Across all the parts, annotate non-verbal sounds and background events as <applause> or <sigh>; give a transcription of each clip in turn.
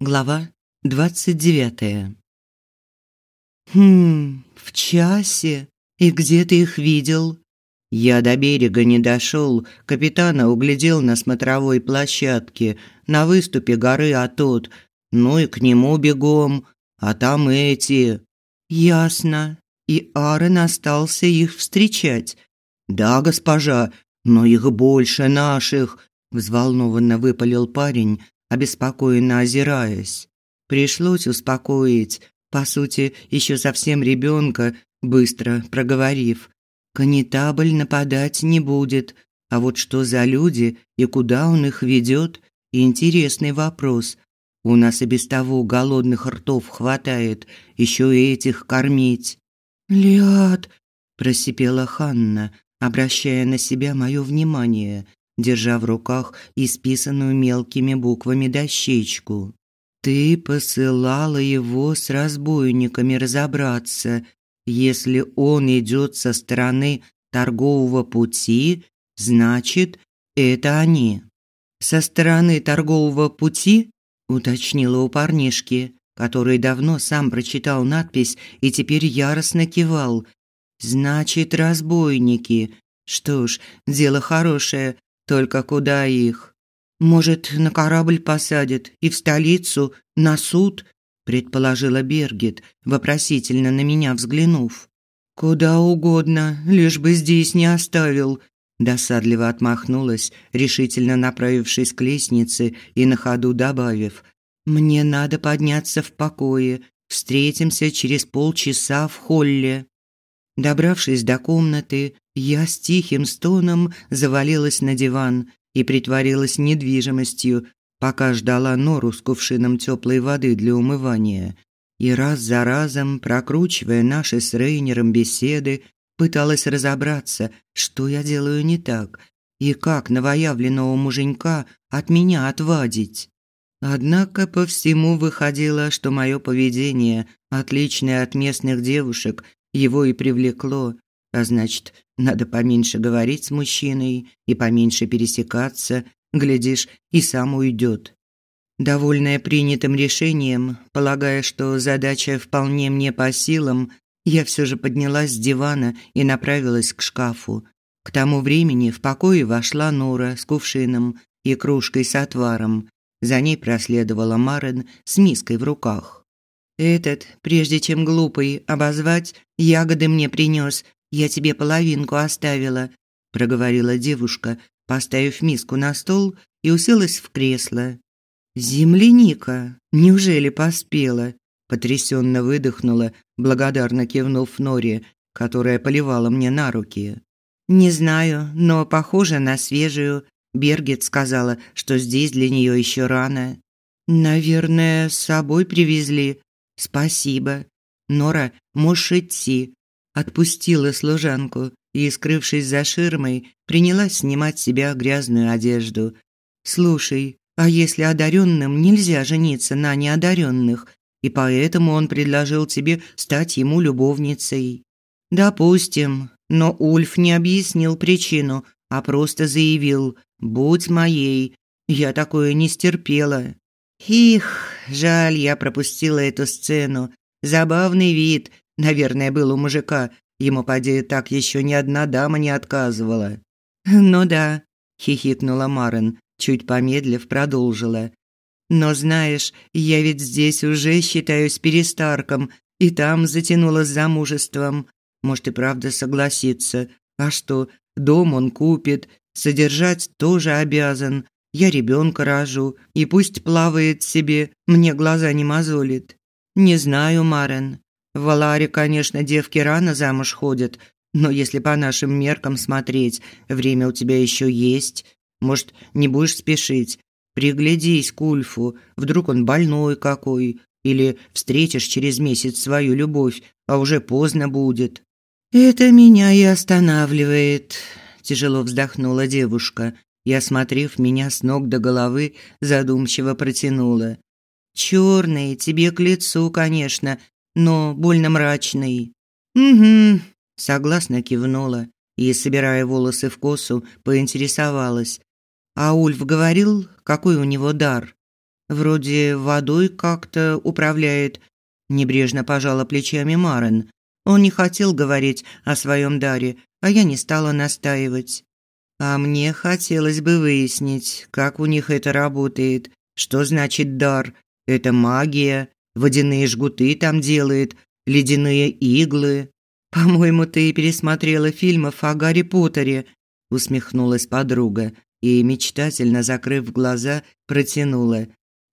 Глава двадцать девятая. Хм, в часе. И где ты их видел? Я до берега не дошел, капитана углядел на смотровой площадке, на выступе горы Атот. Ну и к нему бегом, а там эти. Ясно. И Аарон остался их встречать. Да, госпожа, но их больше наших, взволнованно выпалил парень, обеспокоенно озираясь. Пришлось успокоить, по сути, еще совсем ребенка, быстро проговорив: "Конетабль нападать не будет, а вот что за люди и куда он их ведет – интересный вопрос. У нас и без того голодных ртов хватает, еще и этих кормить". "Лиад", просипела Ханна, обращая на себя мое внимание, держа в руках исписанную мелкими буквами дощечку. Ты посылала его с разбойниками разобраться. Если он идет со стороны торгового пути, значит, это они. Со стороны торгового пути, уточнила у парнишки, который давно сам прочитал надпись и теперь яростно кивал. Значит, разбойники. Что ж, дело хорошее, только куда их? Может, на корабль посадят и в столицу, на суд, предположила Бергит, вопросительно на меня взглянув. Куда угодно, лишь бы здесь не оставил, досадливо отмахнулась, решительно направившись к лестнице и на ходу добавив: "Мне надо подняться в покое. Встретимся через полчаса в холле". Добравшись до комнаты, я с тихим стоном завалилась на диван и притворилась недвижимостью, пока ждала Нору с кувшином теплой воды для умывания. И раз за разом, прокручивая наши с Рейнером беседы, пыталась разобраться, что я делаю не так и как новоявленного муженька от меня отвадить. Однако по всему выходило, что мое поведение, отличное от местных девушек, его и привлекло, а значит, надо поменьше говорить с мужчиной и поменьше пересекаться, глядишь, и сам уйдет. Довольная принятым решением, полагая, что задача вполне мне по силам, я все же поднялась с дивана и направилась к шкафу. К тому времени в покое вошла Нора с кувшином и кружкой с отваром. За ней проследовала Марен с миской в руках. Этот, прежде чем глупый обозвать, ягоды мне принес. Я тебе половинку оставила, проговорила девушка, поставив миску на стол и уселась в кресло. Земляника, неужели поспела? потрясенно выдохнула, благодарно кивнув Норе, которая поливала мне на руки. Не знаю, но похоже на свежую. Бергет сказала, что здесь для нее еще рано. Наверное, с собой привезли, «Спасибо. Нора, можешь идти». Отпустила служанку и, скрывшись за ширмой, принялась снимать с себя грязную одежду. «Слушай, а если одаренным нельзя жениться на неодаренных, и поэтому он предложил тебе стать ему любовницей?» «Допустим, но Ульф не объяснил причину, а просто заявил «Будь моей». Я такое не стерпела. Их, жаль, я пропустила эту сцену. Забавный вид, наверное, был у мужика. Ему поди так еще ни одна дама не отказывала. <laughs> Ну да, хихикнула Марин, чуть помедлив продолжила. Но знаешь, я ведь здесь уже считаюсь перестарком, и там затянула с замужеством. Может и правда согласиться. А что, дом он купит, содержать тоже обязан, я ребенка рожу, и пусть плавает себе, мне глаза не мозолит. Не знаю, Марен. В Валаре, конечно, девки рано замуж ходят, но если по нашим меркам смотреть, время у тебя еще есть. Может, не будешь спешить? Приглядись к Ульфу, вдруг он больной какой, или встретишь через месяц свою любовь, а уже поздно будет. Это меня и останавливает, тяжело вздохнула девушка и, осмотрев меня с ног до головы, задумчиво протянула. «Черный, тебе к лицу, конечно, но больно мрачный». «Угу», – согласно кивнула и, собирая волосы в косу, поинтересовалась. «А Ульф говорил, какой у него дар?» Вроде водой как-то управляет. Небрежно пожала плечами Марен. Он не хотел говорить о своем даре, а я не стала настаивать. А мне хотелось бы выяснить, как у них это работает. Что значит дар? Это магия, водяные жгуты там делает, ледяные иглы. По-моему, ты пересмотрела фильмов о Гарри Поттере, усмехнулась подруга и мечтательно закрыв глаза, протянула: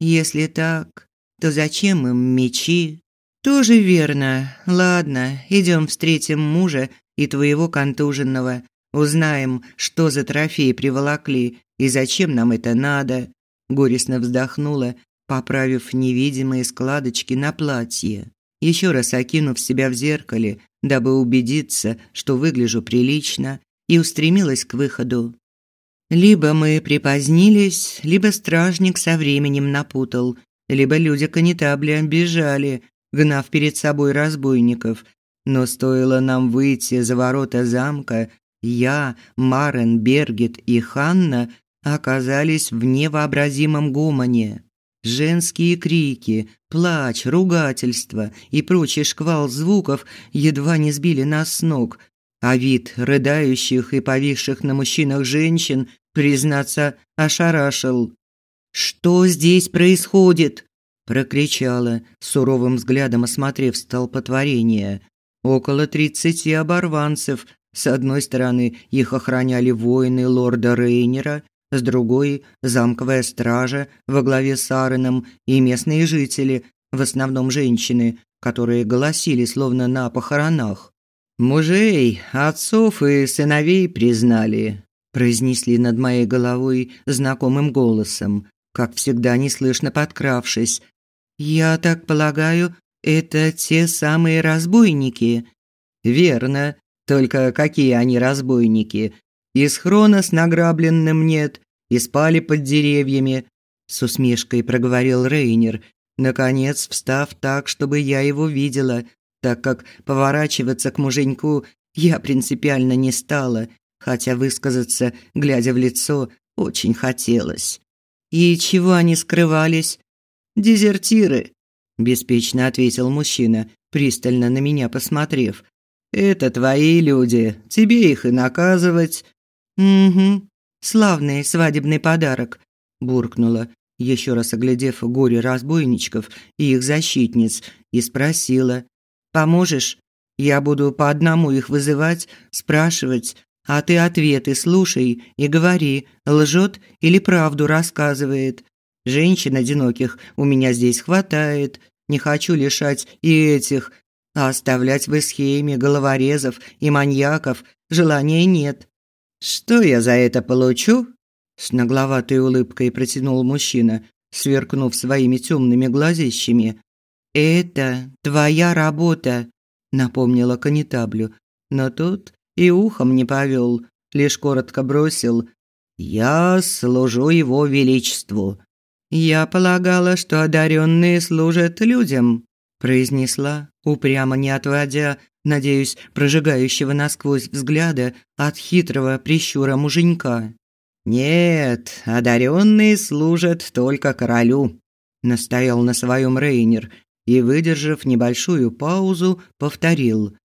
"Если так, то зачем им мечи?" Тоже верно. Ладно, идем встретим мужа и твоего контуженного. Узнаем, что за трофей приволокли и зачем нам это надо. Горестно вздохнула, поправив невидимые складочки на платье. Еще раз окинув себя в зеркале, дабы убедиться, что выгляжу прилично, и устремилась к выходу. Либо мы припозднились, либо стражник со временем напутал, либо люди канитабля бежали, гнав перед собой разбойников. Но стоило нам выйти за ворота замка, я, Марен, Бергет и Ханна оказались в невообразимом гомоне. Женские крики, плач, ругательства и прочий шквал звуков едва не сбили нас с ног, а вид рыдающих и повисших на мужчинах женщин, признаться, ошарашил. «Что здесь происходит?» – прокричала, суровым взглядом осмотрев столпотворение. Около тридцати оборванцев. С одной стороны их охраняли воины лорда Рейнера, с другой – замковая стража во главе с Ареном и местные жители, в основном женщины, которые голосили словно на похоронах. «Мужей, отцов и сыновей признали», – произнесли над моей головой знакомым голосом, как всегда неслышно подкравшись. «Я так полагаю, это те самые разбойники?» «Верно. Только какие они разбойники? И схрона с награбленным нет, и спали под деревьями, с усмешкой проговорил Рейнер, наконец встав так, чтобы я его видела, так как поворачиваться к муженьку я принципиально не стала, хотя высказаться, глядя в лицо, очень хотелось. И чего они скрывались? Дезертиры, беспечно ответил мужчина, пристально на меня посмотрев. Это твои люди, тебе их и наказывать. Угу. Славный свадебный подарок, буркнула, еще раз оглядев горе разбойничков и их защитниц, и спросила: "Поможешь? Я буду по одному их вызывать, спрашивать, а ты ответы слушай и говори, лжет или правду рассказывает. Женщин одиноких у меня здесь хватает, не хочу лишать и этих, а оставлять в схеме головорезов и маньяков желания нет. Что я за это получу? С нагловатой улыбкой протянул мужчина, сверкнув своими темными глазищами. Это твоя работа, напомнила канитаблю, но тот и ухом не повел, лишь коротко бросил: "Я служу его величеству". Я полагала, что одаренные служат людям, произнесла, упрямо не отводя, надеюсь, прожигающего насквозь взгляда от хитрого прищура муженька. Нет, одаренные служат только королю, настоял на своем Рейнер и, выдержав небольшую паузу, повторил: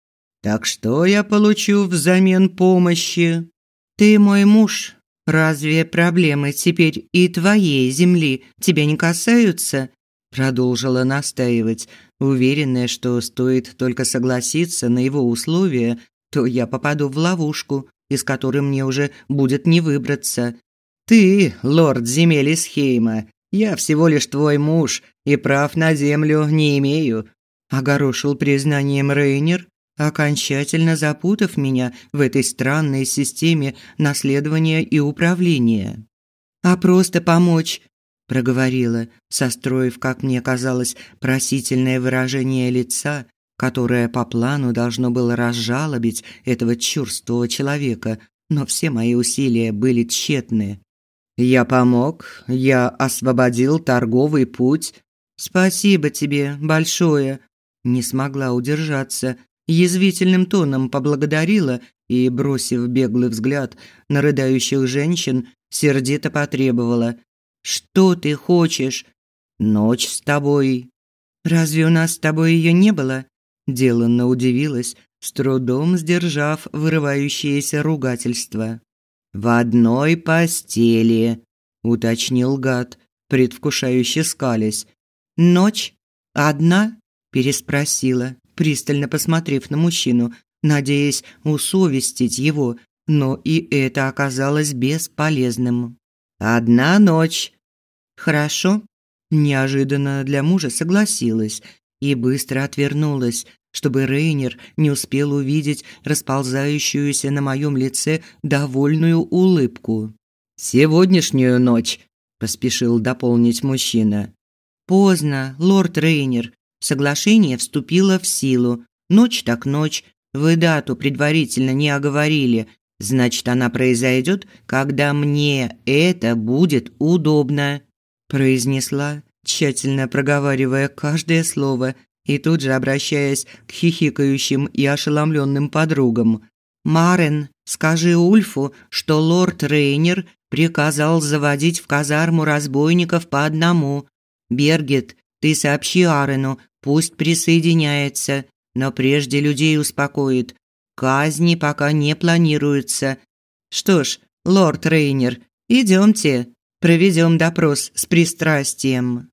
Так что я получу взамен помощи? Ты мой муж. Разве проблемы теперь и твоей земли тебя не касаются? Продолжила настаивать, уверенная, что стоит только согласиться на его условия, то я попаду в ловушку, из которой мне уже будет не выбраться. Ты, лорд земель Исхейма, я всего лишь твой муж и прав на землю не имею, огорошил признанием Рейнер, окончательно запутав меня в этой странной системе наследования и управления. А просто помочь проговорила, состроив, как мне казалось, просительное выражение лица, которое по плану должно было разжалобить этого чурстого человека, но все мои усилия были тщетны. Я помог, я освободил торговый путь. Спасибо тебе большое. Не смогла удержаться, язвительным тоном поблагодарила и, бросив беглый взгляд на рыдающих женщин, сердито потребовала: что ты хочешь? Ночь с тобой. Разве у нас с тобой ее не было? Деланно удивилась, с трудом сдержав вырывающееся ругательство. В одной постели, уточнил гад, предвкушающе скалясь. Ночь одна? переспросила, пристально посмотрев на мужчину, надеясь усовестить его, но и это оказалось бесполезным. Одна ночь. Хорошо, неожиданно для мужа согласилась и быстро отвернулась, чтобы Рейнер не успел увидеть расползающуюся на моем лице довольную улыбку. Сегодняшнюю ночь, поспешил дополнить мужчина. Поздно, лорд Рейнер. Соглашение вступило в силу. Ночь так ночь. Вы дату предварительно не оговорили. Значит, она произойдет, когда мне это будет удобно, произнесла, тщательно проговаривая каждое слово и тут же обращаясь к хихикающим и ошеломленным подругам. Марен, скажи Ульфу, что лорд Рейнер приказал заводить в казарму разбойников по одному. Бергет, ты сообщи Арену, пусть присоединяется, но прежде людей успокоит. Казни пока не планируются. Что ж, лорд Рейнер, идемте, проведем допрос с пристрастием.